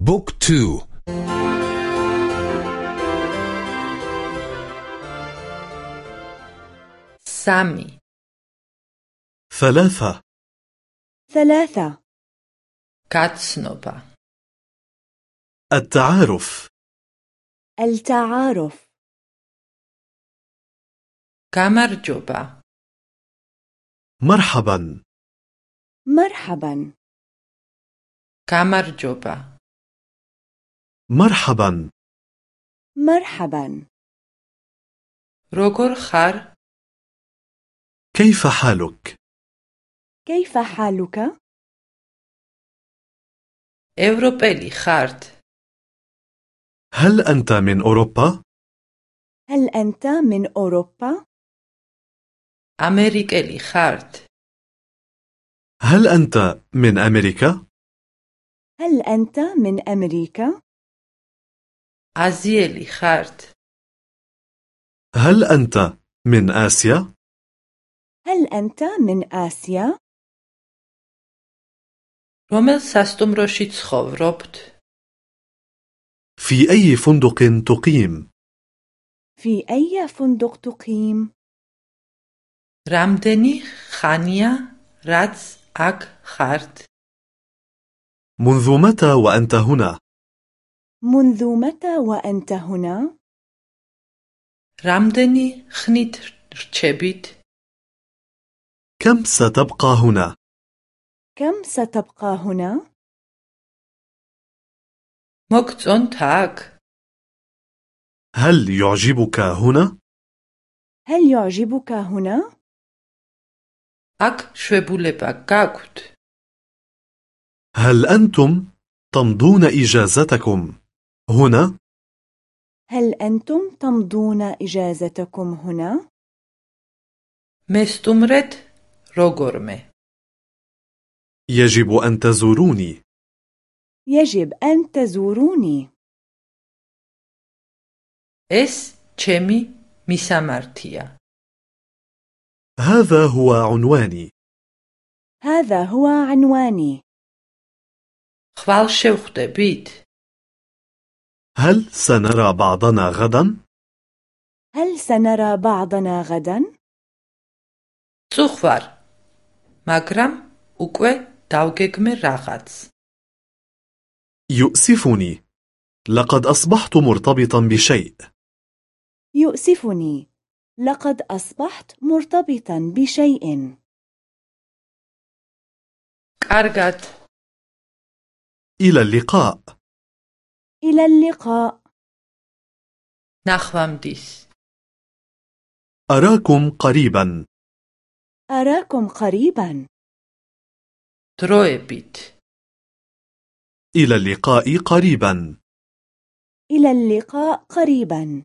book two. სამი. ثلاثة. ثلاثة. გაცნობა. التعارف. التعارف. გამარჯობა. مرحبا. مرحبا. كامرجوبا. مرحبا مرحبا როგორ ხარ كيف حالك كيف حالك ევროპელი ხართ هل أنت من أوروبا هل أنت من أوروبا ამერიკელი ხართ هل أنت من أمريكا هل أنت من أمريكا აზიელი ხართ هل أنت من آسيا هل أنت من آسيا რომელ სასტუმროში ცხოვრობთ في أي فندق تقيم في أي فندق تقيم რამდენი ხანია რაც აქ ხართ منذ متى وأنت هنا منذ متى وأنت هنا რამდენი ხნით რჩებით كم ستبقى هنا كم ستبقى هنا მოგწონთ აქ هل يعجبك هنا هل يعجبك هنا აქ შვებულება გაქვთ هل أنتم تمضون إجازتكم هنا؟ هل أنتم تمضون إجازتكم هنا؟ مستمرت روغورمي يجب أن تزوروني. يجب أن تزوروني. اس چمي ميسامارتيا هذا هو عنواني. هذا هو عنواني. خوال شوخت بيت هل سنرى بعضنا غدا؟ هل سنرى بعضنا غدا؟ წუხვარ მაგრამ უკვე დავგეგმე რაღაც يؤسفني لقد أصبحت مرتبطا بشيء يؤسفني لقد أصبحت مرتبطا بشيء კარგად إلى اللقاء إلى اللقاء. نخوام ديش أراكم قريبا. أراكم قريبا. تروي بيت إلى اللقاء قريبا. إلى اللقاء قريبا.